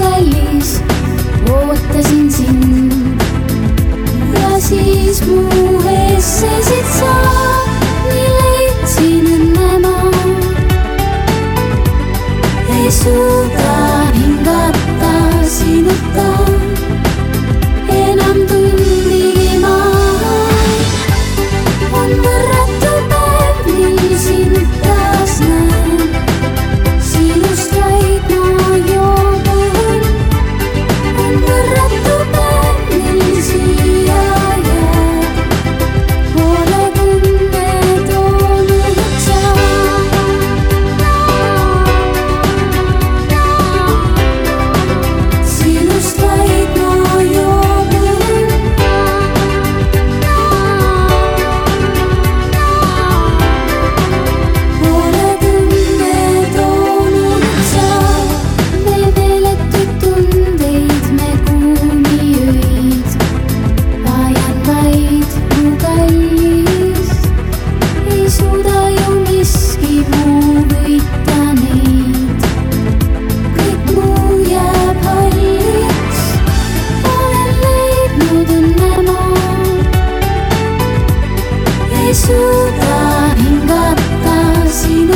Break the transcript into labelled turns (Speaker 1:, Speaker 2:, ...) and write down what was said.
Speaker 1: kallis, ootasin sind. ja siis mu ees seisid sa, nii leidsin enne ma. ei suuda hingata sinuta. Yesus dah hingga tak sini